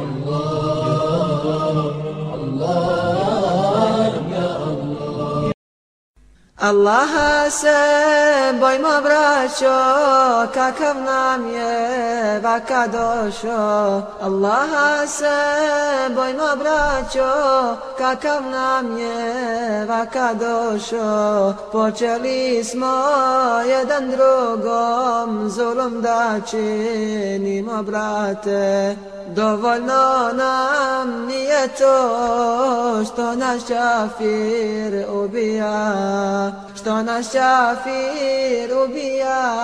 الله. الله. Allah se bojmo braćo, kakav nam je vaka došo. Allah se bojmo braćo, kakav nam je vaka došo. Počeli smo jedan drugom zulum da činimo brate. Dovoljno nam nije to što naš čafir ubija, što naš čafir ubija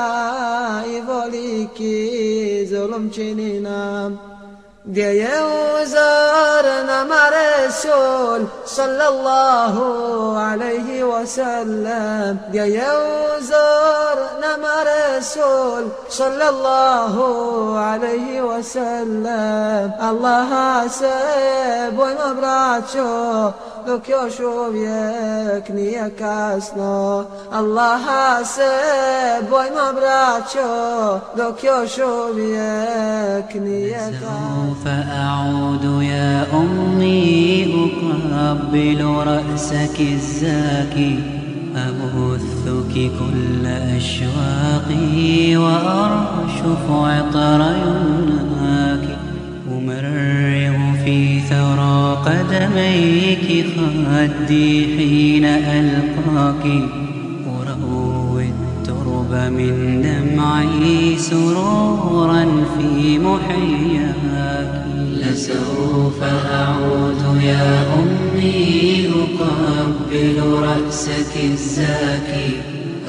i voliki zulum čini nam. Gdje je uzor nama Resul sallallahu alaihi wa sallam Gdje je uzor nama Resul sallallahu alaihi wa sallam Allaha se bojmo braćo بك شوف يكني يكاسنا الله حاسب وي ما براتشو بك شوف يكني يكاسنا فأعود يا أمي أقبل رأسك الزاكي أبثك كل أشواقي وأرشف عطر يمناك أمرر في ثرى قدميك خدي حين ألقاك. أروي الترب من دمعي سرورا في محياك. لسوف أعود يا أمي أقبل رأسك الزاكي.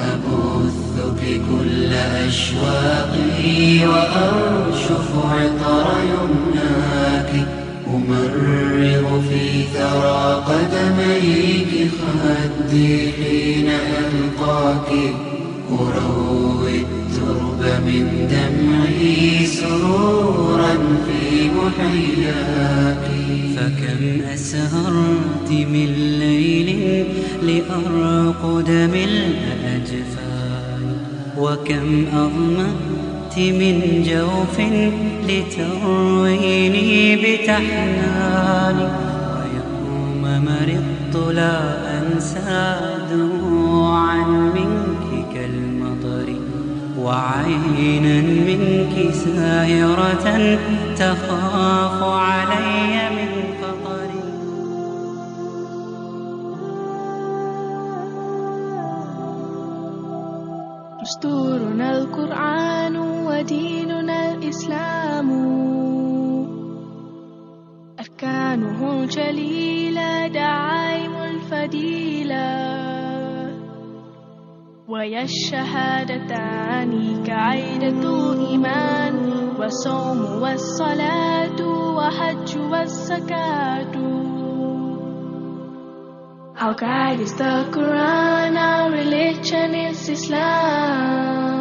أبثك كل أشواقي وأرشف عطر يمناك. أمرغ في ثرى قدميك خدي حين ألقاك. أروي الترب من دمعي سرورا في محياك. فكم أسهرت من ليل لأرقد ملء أجفان وكم أظمأت من جوف لترويني بتحناني ويوم مرضت لا أنسى دموعا منك كالمطر وعينا منك سائرة تخاف علي من الإسلام. أركانه الجليلة دعائم الفديلة ويا الشهادتان كعيدة إيمان والصوم والصلاة وحج والزكاة. Our guide is the Quran, our religion is Islam.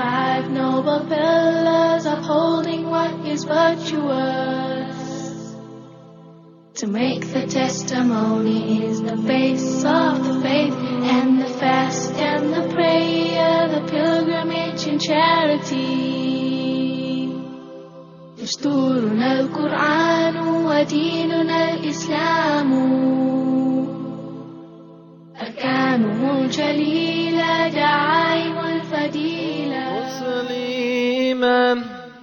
Five noble pillars upholding what is virtuous. To make the testimony is the base of the faith and the fast and the prayer, the pilgrimage and charity. دستورنا القرآن وديننا الإسلام أركانه الجليلة دعائم الفديلة Muslimem,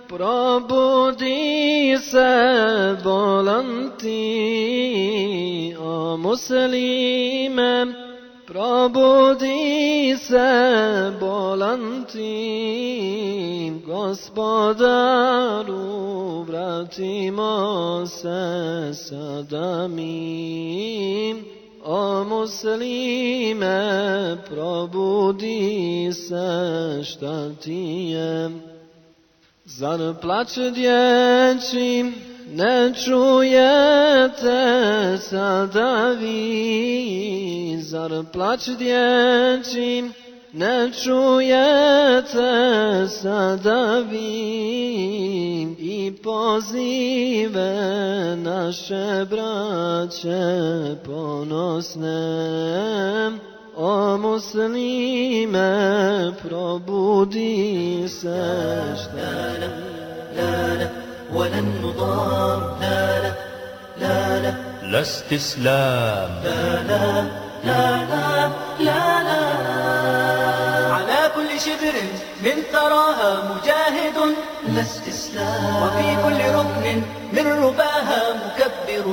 probudi se volanti, o muslimem, probudi se volanti, gospodaru vratimo se sada mi. O muslime, probudi se šta ti je. Zar plać dječji ne čujete sada vi? Zar plać dječji ne čujete sada vi? I pozive naše braće ponosne. O muslime, probudi se šta ولن نضام لا لا لا لا لا استسلام لا لا لا لا لا لا على كل شبر من ثراها مجاهد لا استسلام وفي كل ركن من رباها مكبر.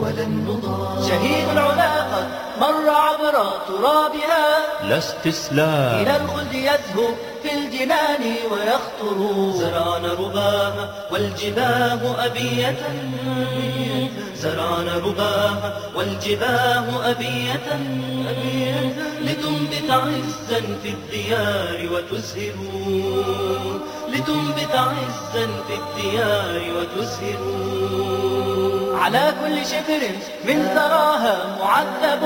ولن نضام شهيد العلا قد مر عبر ترابها. لا استسلام. إلى الخلد يزهو في الجنان ويخطر. زرعنا رباها والجباه أبية. زرعنا رباها والجباه أبية. لتنبت عزا في الديار وتزهر لتنبت عزا في الديار وتزهر على كل شبر من ثراها معذب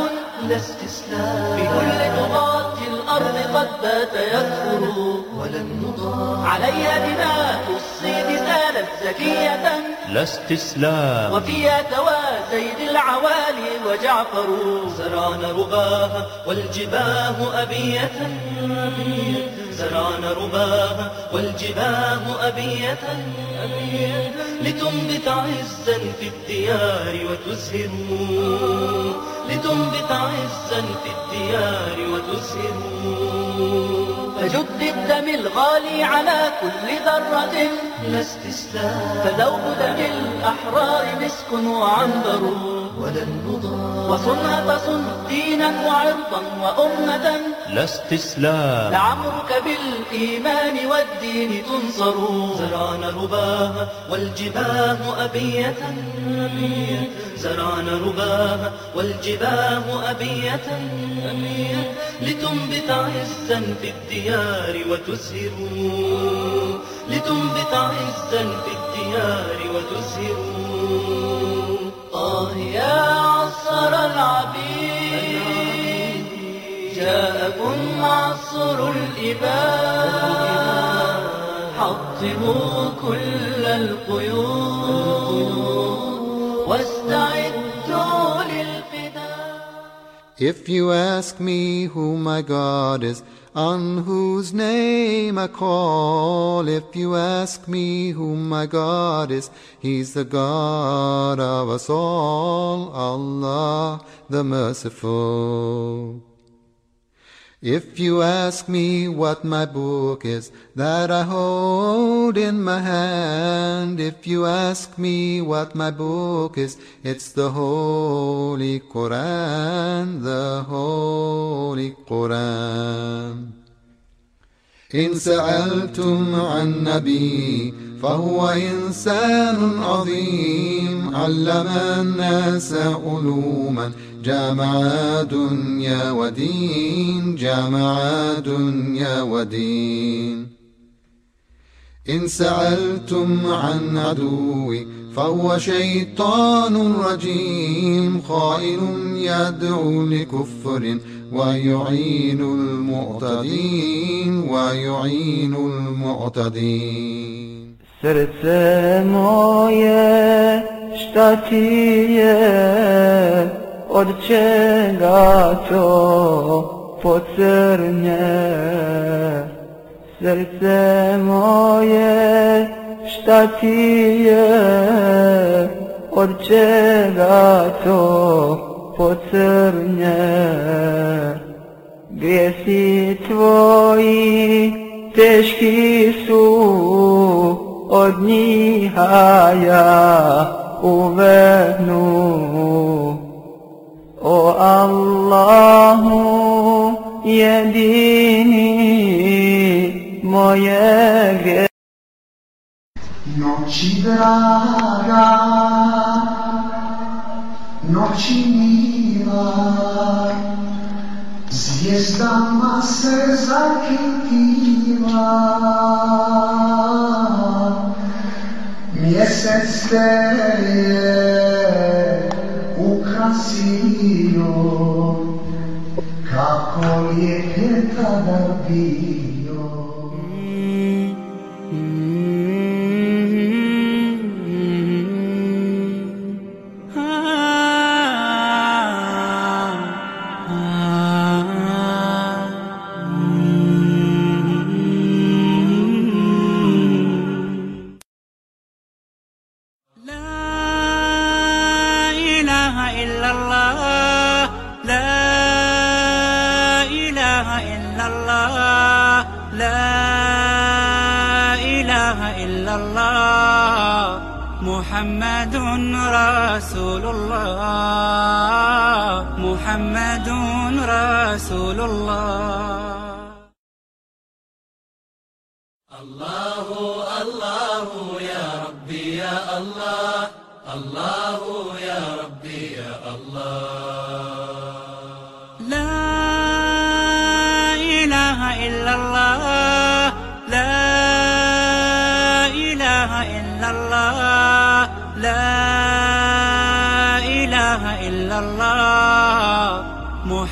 لا استسلام. في كل طغاة الأرض قد بات يكفر ولن نضام عليها دماء الصيد سالت زكية. لا استسلام. وفيها توازيد العوالي وجعفر زرعنا رباها والجباه أبية. زرعنا رباها والجباه أبية. لتنبت عزا في الديار وتزهر. لتنبت عزا في الديار وتزهر. فجد الدم الغالي على كل ذرة. لا استسلام. فذوب دم الأحرار مسك وعنبر. ولن نضام وصنها تصن دينا وعرضا وأمة. لا استسلام. لعمرك بالإيمان والدين تنصر. زرعنا رباها والجباه أبية. زرعنا رباها والجباه أبية لتنبت عزا في الديار وتزهر. لتنبت عزا في الديار وتزهر. آه يا عصر العبيد جاءكم عصر الإباء حطموا كل القيود. If you ask me who my God is, on whose name I call, if you ask me who my God is, He's the God of us all, Allah the Merciful. If you ask me what my book is that I hold in my hand, if you ask me what my book is, it's the Holy Quran, the Holy Quran. إن سألتم عن نبي فهو إنسان عظيم علم الناس علوما جامع دنيا ودين جامع دنيا ودين. إن سألتم عن عدوي فهو شيطان رجيم خائن يدعو لكفر ويعين المعتدين ويعين المعتدين. Srce moje šta od čega to pocrnje? Srce moje šta ti je, od čega to pocrnje? Grijesi tvoji teški su, od njiha ja uvehnu. Draga, noći mila, zvijezdama se zakitila. Mjesec te je ukrasio, kako lijep je tada bio. رسول الله. الله الله يا ربي يا الله. الله يا ربي يا الله.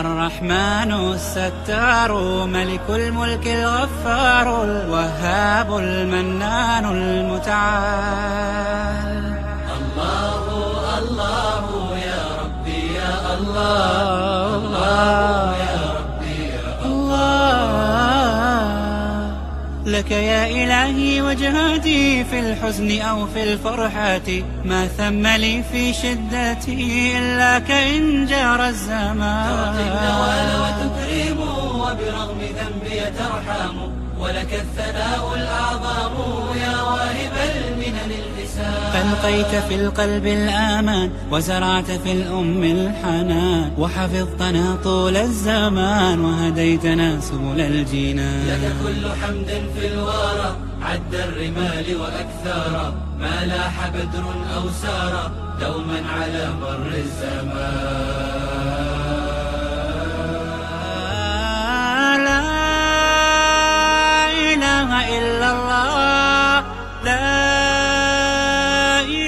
الرحمن الستار ملك الملك الغفار الوهاب المنان المتعال. لك يا إلهي وجهاتي في الحزن أو في الفرحة ما ثم لي في شدتي إلا إن جار الزمان. وتكرم وبرغم ذنبي ترحم. ولك الثناء الأعظم يا واهب الحسان ألقيت في القلب الآمان وزرعت في الأم الحنان وحفظتنا طول الزمان وهديتنا سبل الجنان. لك كل حمد في الورى عد الرمال وأكثارا ما لاح بدر أو سارا دوما على مر الزمان. لا إله إلا الله.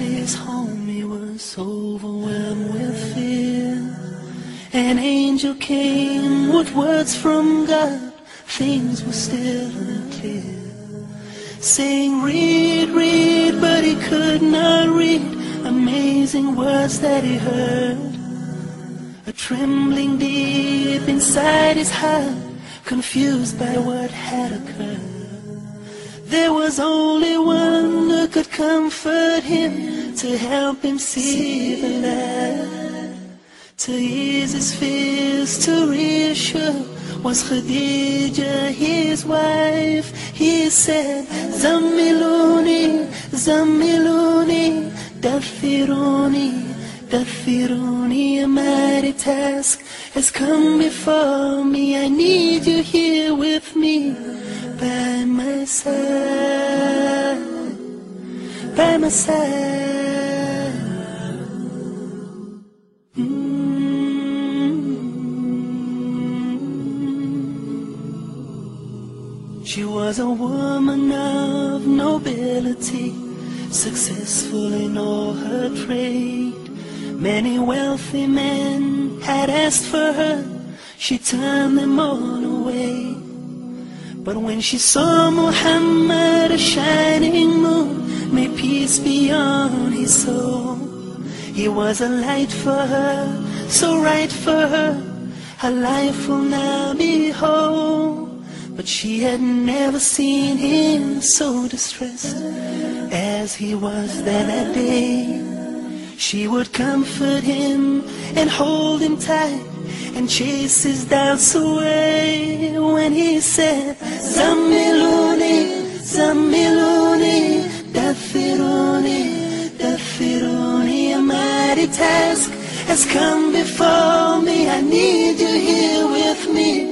His home, he was overwhelmed with fear. An angel came with words from God, things were still unclear. Saying, read, read, but he could not read. Amazing words that he heard. A trembling deep inside his heart, confused by what had occurred. There was only one who could comfort him, to help him see the light, to ease his fears, to reassure. Was Khadija his wife? He said, Zamiluni, Zamiluni, Dathiruni, Dathiruni, a mighty task has come before me. I need you here with me, by my side, by my side. She was a woman of nobility, successful in all her trade. Many wealthy men had asked for her, she turned them all. But when she saw Muhammad, a shining moon, may peace be on his soul. He was a light for her, so right for her, her life will now be whole. But she had never seen him so distressed as he was that day. She would comfort him and hold him tight and chase his doubts away when he said, Zamiluni, Zamiluni, Dathiruni, Dathiruni, a mighty task has come before me. I need you here with me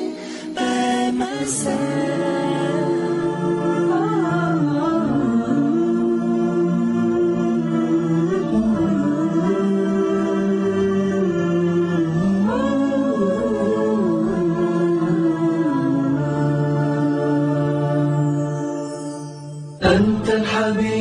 be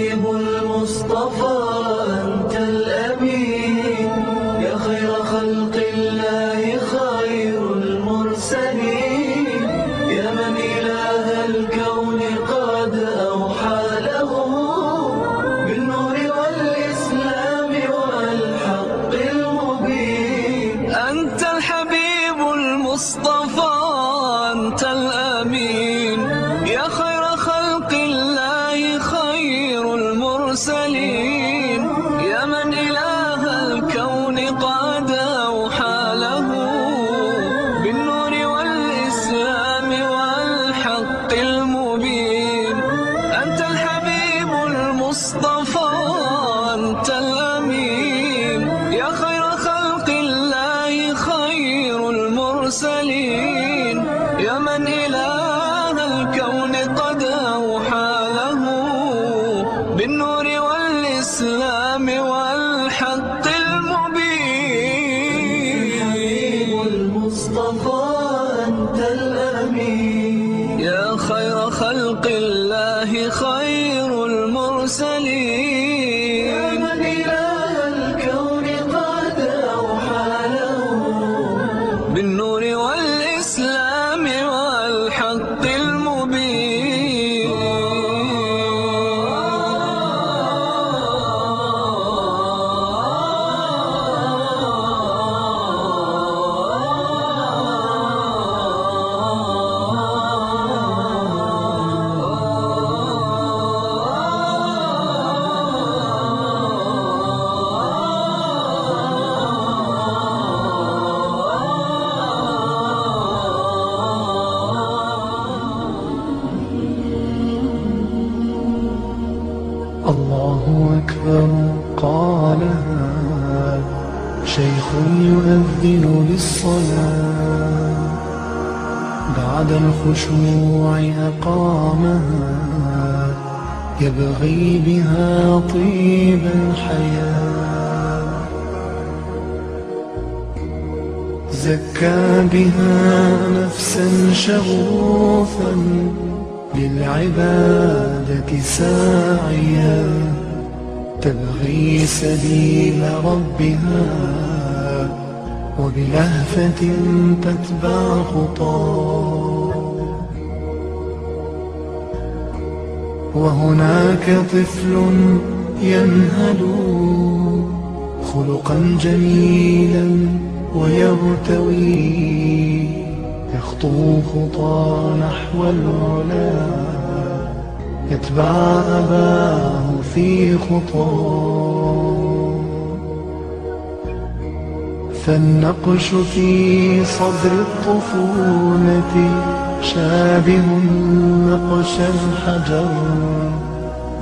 خلق الله خير المرسلين. الخشوع أقامها يبغي بها طيب الحياة. زكى بها نفسا شغوفا للعبادة ساعيا. تبغي سبيل ربها وبلهفة تتبع خطاه. وهناك طفل ينهل خلقا جميلا ويرتوي. يخطو خطى نحو العلا. يتبع أباه في خطاه فالنقش في صدر الطفولة شابه نقش الحجر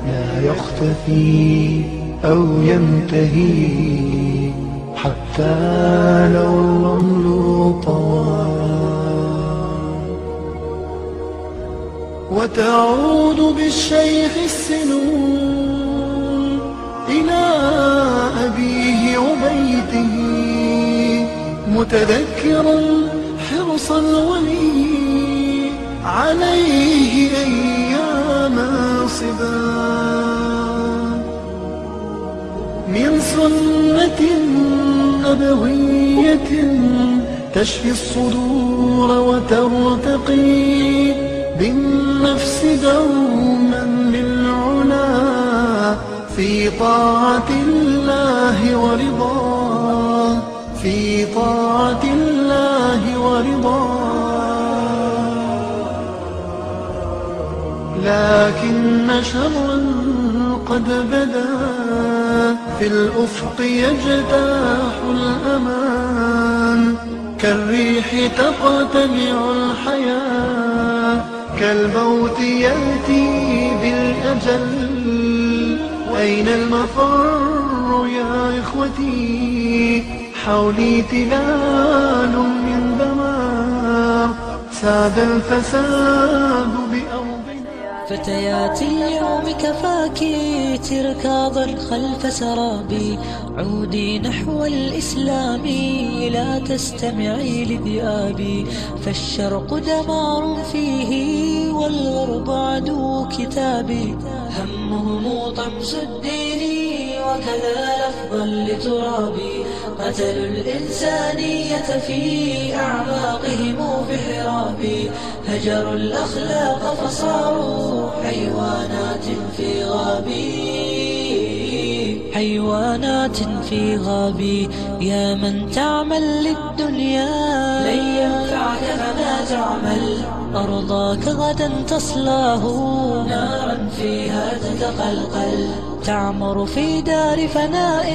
لا يختفي أو ينتهي حتى لو الرمل طوى. وتعود بالشيخ السنون إلى أبيه وبيته متذكرا حرص الولي عليه أيام صبا من سنة نبوية تشفي الصدور وترتقي بالنفس دوما للعلا في طاعة الله ورضاه في طاعة الله ورضاه لكن شرا قد بدا. في الأفق يجتاح الأمان. كالريح تقتلع الحياة. كالموت يأتي بالأجل. أين المفر يا إخوتي؟ حولي تلال من دمار. ساد الفساد بأرضنا فتيات اليوم كفاك تركاضا خلف سرابي. عودي نحو الإسلام لا تستمعي لذئابي. فالشرق دمار فيه والغرب عدو كتابي. همهم طمس الدين وكذا لفظا لترابي قتلوا الإنسانية في أعماقهم في حرابي هجروا الأخلاق فصاروا حيوانات في غابي حيوانات في غابي يا من تعمل للدنيا. لن ينفعك فما تعمل. أرضاك غدا تصلاه نارا فيها تتقلقل. تعمر في دار فناء.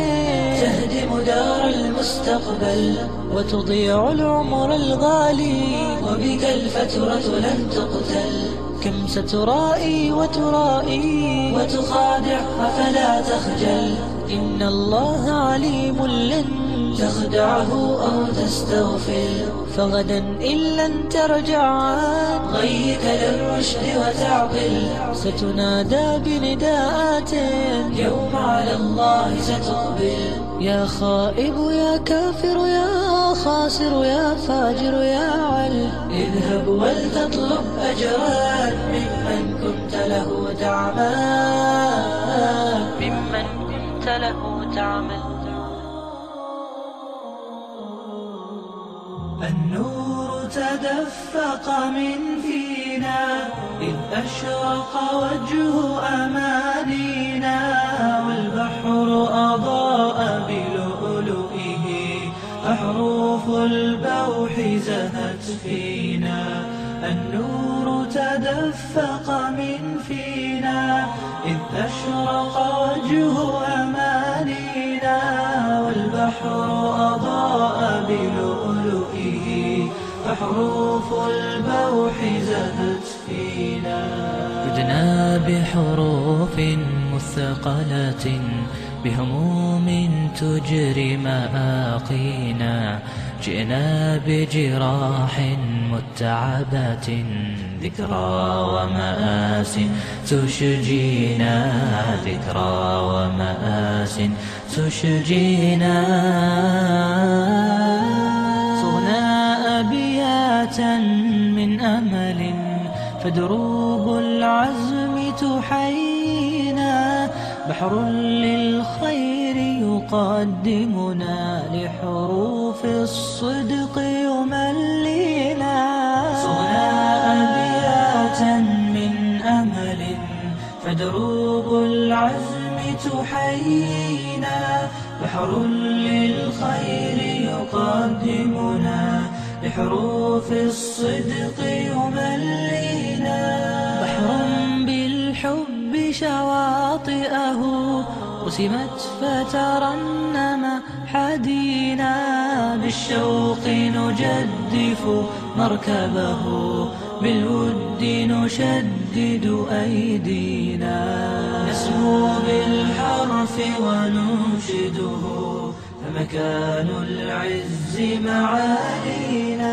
تهدم دار المستقبل. وتضيع العمر الغالي. وبك الفترة لن تقتل. كم سترائي وترائي. وتخادع فلا تخجل. إن الله عليم لن تخدعه أو تستغفر. فغدا إن لن ترجع. عن غيك للرشد وتعقل ستنادى بنداءات. يوم على الله ستقبل. يا خائب يا كافر يا خاسر يا فاجر يا عل. اذهب ولتطلب أجرا ممن كنت له تعمل ممن كنت له تعمل النور تدفق من فينا إذ أشرق وجه أمانينا والبحر أضاء بلؤلؤه أحروف البوح زهت فينا. النور تدفق من فينا إذ أشرق وجه أمانينا والبحر أضاء بلؤلؤه أحروف البوح زهت فينا. عدنا بحروف مثقلة بهموم تجري مآقينا. جئنا بجراح متعبات ذكرى ومآس تشجينا. ذكرى ومآس تشجينا. من أمل فدروب العزم تحيينا بحر للخير يقدمنا لحروف الصدق يملينا صغنا أبياتا من أمل فدروب العزم تحيينا بحر للخير يقدمنا لحروف الصدق يملينا بحر بالحب شواطئه رسمت فترنم حدينا. بالشوق نجدف مركبه بالود نشدد أيدينا. نسمو بالحرف وننشده. فمكان العز معالينا.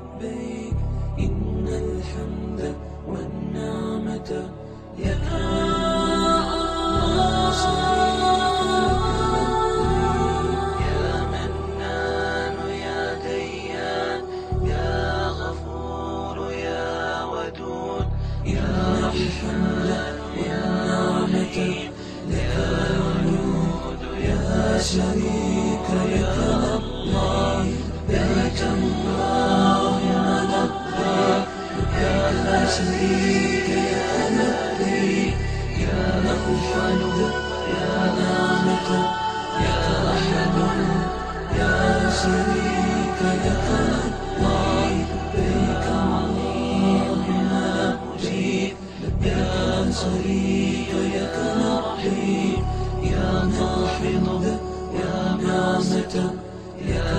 لبيك إن الحمد والنعمة يا يا شريك لك لبيك اللهم لبيك لا شريك لك لبيك يا يا يا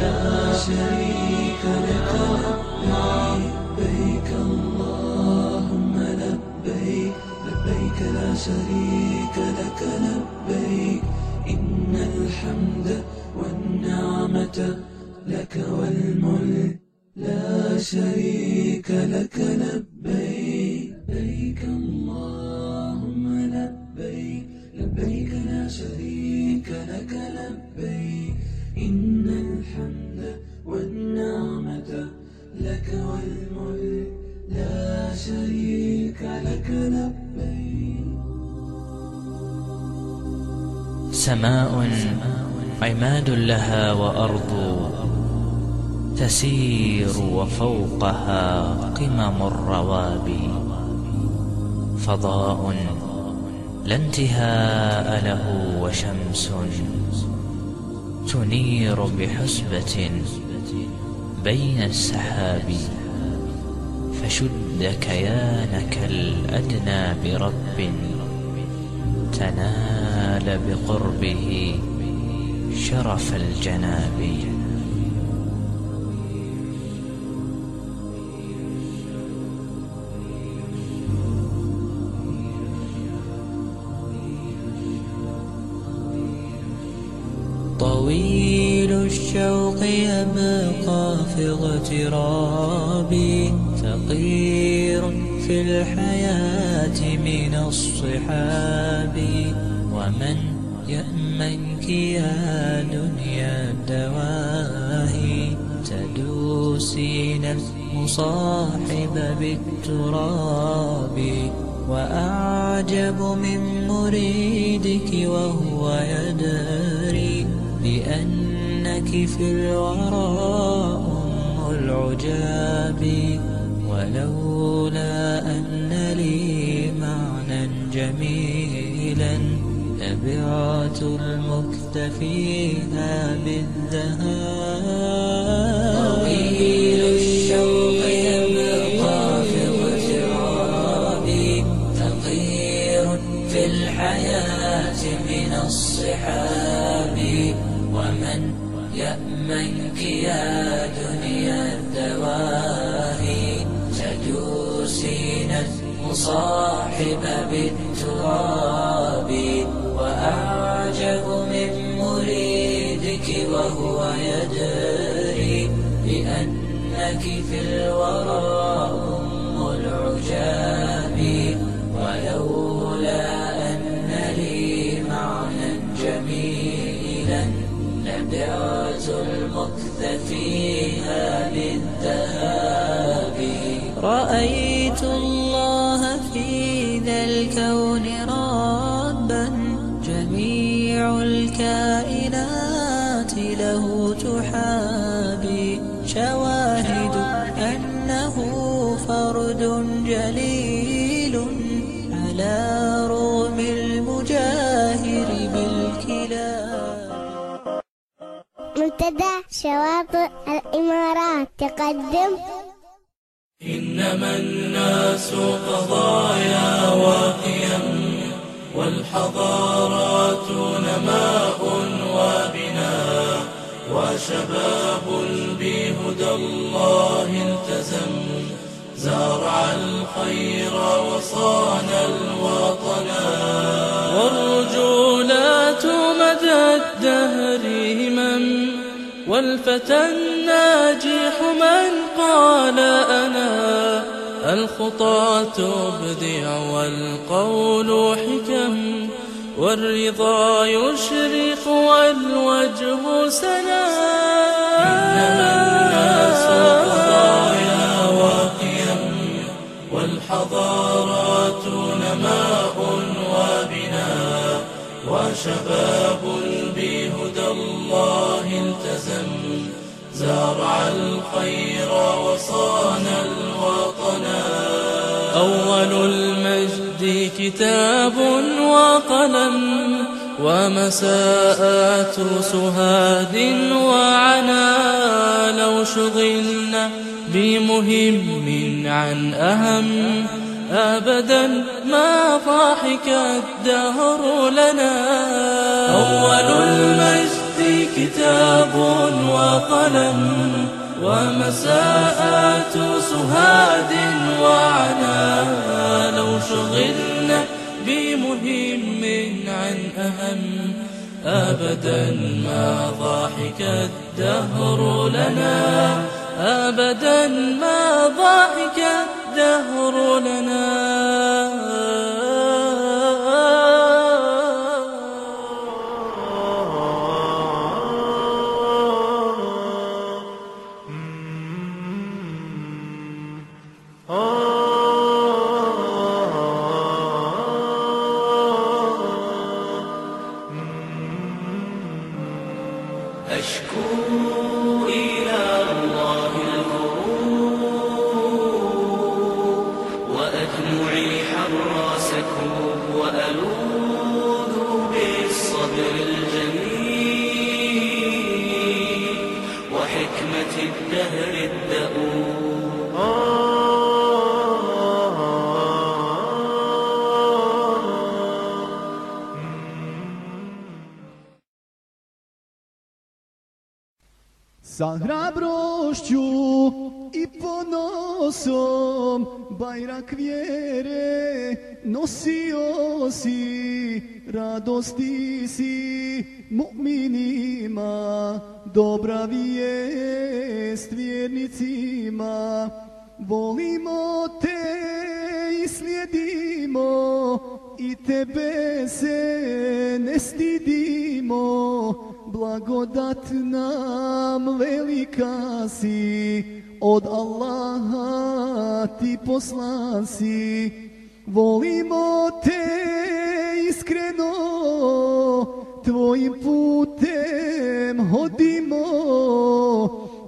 يا شريك لك لبيك اللهم لبيك لبيك لا شريك لك لبيك إن الحمد والنعمة لك والملك لا شريك لك. لها وأرض تسير وفوقها قمم الروابي فضاء لا انتهاء له وشمس تنير بحسبة بين السحاب. فشد كيانك الأدنى برب تنال بقربه. شرف الجناب طويل الشوق يبقى في اغترابي. ثقير في الحياة من الصحاب. يا دنيا الدواهي تدوسين المصاحب بالتراب وأعجب من مريدك وهو يدري بأنك في الورى أم العجاب ولولا أن لي معنى جميلا لبعت المكتفيها بالذهاب. تقدم إنما الناس قضايا وقيم والحضارات نماء وبناء وشباب بهدى الله التزم. زرع الخير وصان الوطن. والرجولات والفتى الناجح من قال أنا الخطى تبدع والقول حكم والرضا يشرق والوجه سنا. إنما الناس قضايا وقيم والحضارات نماء وبناء وشباب التزم زرع الخير وصان الوطنا أول المجد كتاب وقلم ومساءات سهاد وعنا لو شغلنا بمهم عن أهم. أبدا ما ضحك الدهر لنا. أول المجد كتاب وقلم ومساءات سهاد وعنا. لو شغلنا بمهم عن أهم أبدا ما ضحك الدهر لنا. أبدا ما ضحك الدهر لنا. Sa hrabrošću i ponosom bajrak vjere nosio si radosti si mu'minima dobra vijest vjernicima. Volimo te i slijedimo i tebe se ne stidimo blagodat nam velika si od Allaha ti poslan si. Volimo te iskreno tvojim putem hodimo.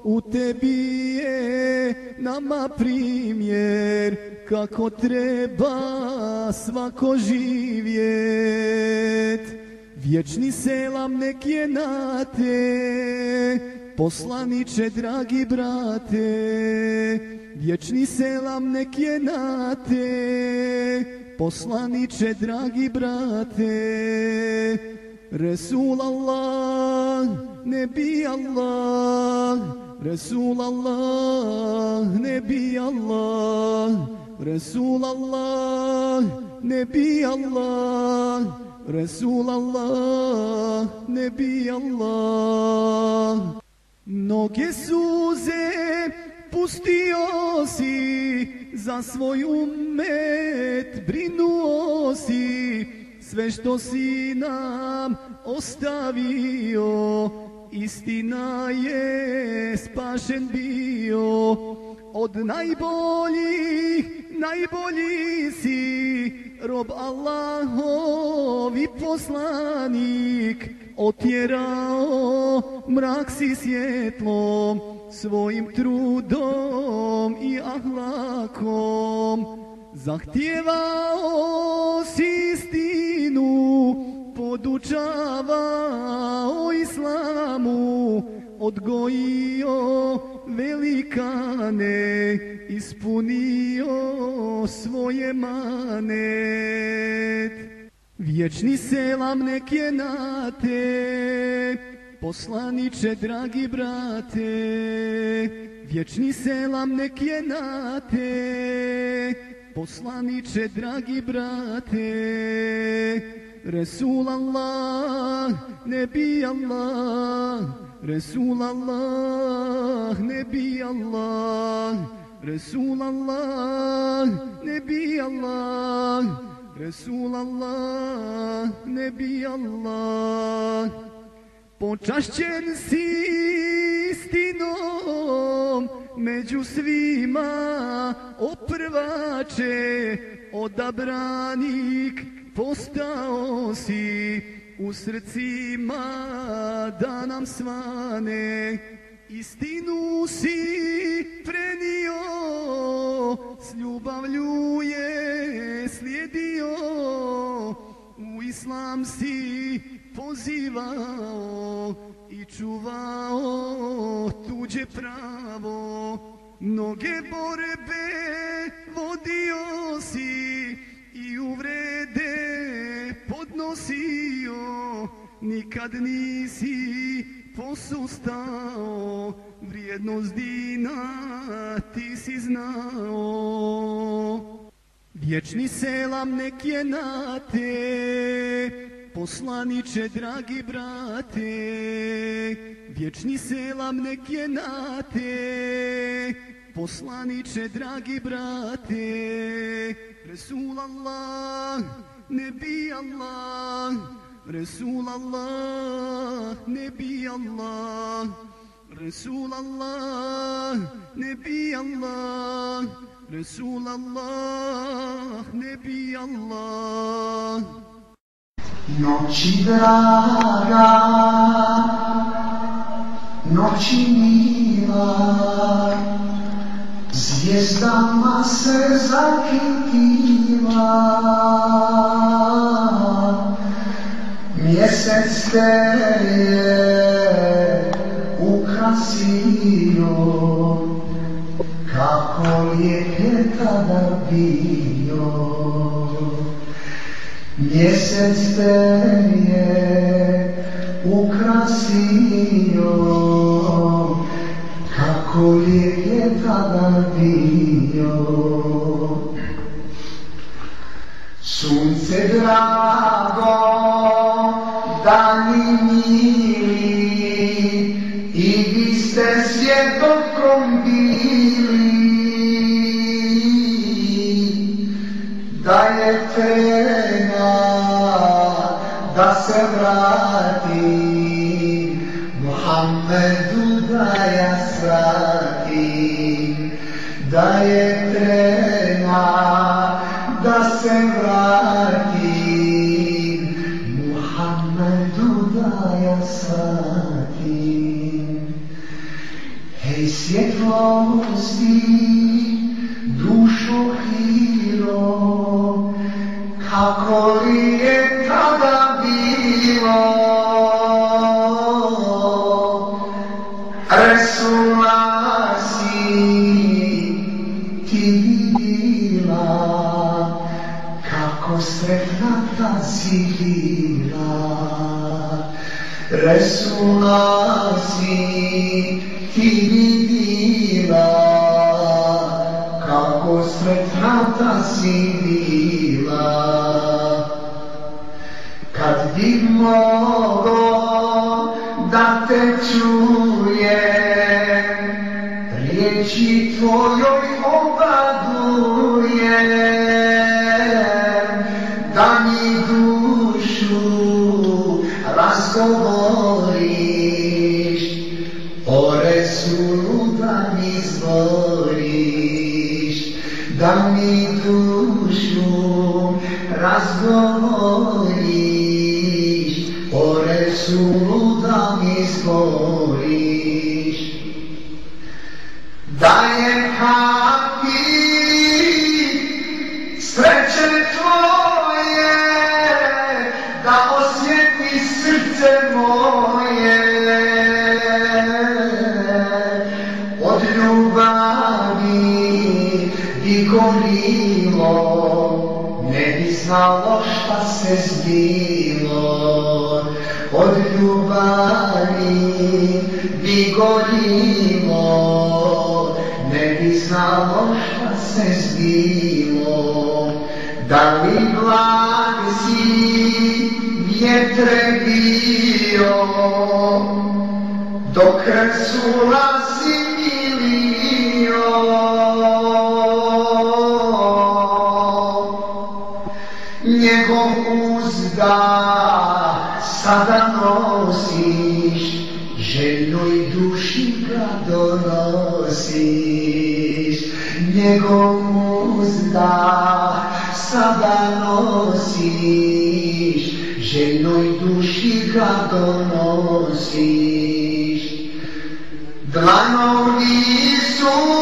U tebi je nama primjer kako treba svako živjet Vječni selam nek je na te, poslaniče dragi brate. Vječni selam nek je na te, poslaniče dragi brate. Resul Allah, nebi Allah, Resul Allah, nebi Allah, Resul Allah, nebi Allah, Resul Allah, nebi Allah. Mnoge suze pustio si, za svoj umet brinuo si, sve što si nam ostavio, istina je spašen bio. Od najboljih, najbolji si, rob Allahovi poslanik, otjerao mrak si svjetlom, svojim trudom i ahlakom. Zahtijevao si istinu, podučavao islamu, odgojio velikane, ispunio svoje manet. Vječni selam nek je na te, poslaniče dragi brate. Vječni selam nek je na te, poslaniče dragi brate. Resul Allah, nebi Allah, Resulallah, Nebiyallah, Resulallah, Nebiyallah, Resulallah, Nebiyallah. Počašćen si istinom, među svima oprvače, odabranik postao si u srcima da nam svane. Istinu si prenio, s ljubavlju je slijedio, u islam si pozivao i čuvao tuđe pravo. Mnoge borbe vodio si i uvrede podnosio, nikad nisi posustao, vrijednost dina ti si znao. Vječni selam nek je na te, poslaniče dragi brate, vječni selam nek je na te, poslaniče dragi brate, Resul Allah, Nebi Allah, Resul Allah, Nebi Allah, Resul Allah, Nebi Allah, Resul Allah, Nebi Allah. Noći draga, noći mila, zvijezdama se zakitila. Mjesec te je ukrasio, kako lijep je tada bio. Mjesec te je ukrasio, kako lijep je tada bio. Sunce drago, dani mili, i vi ste svjedokom bili, da je trena da se vrati more that they choose. Se zbilo da li blag si vjetre bio? Dok Resula si Como está, com música sabanosis, genoidushi gadonosis. Dlanovni sun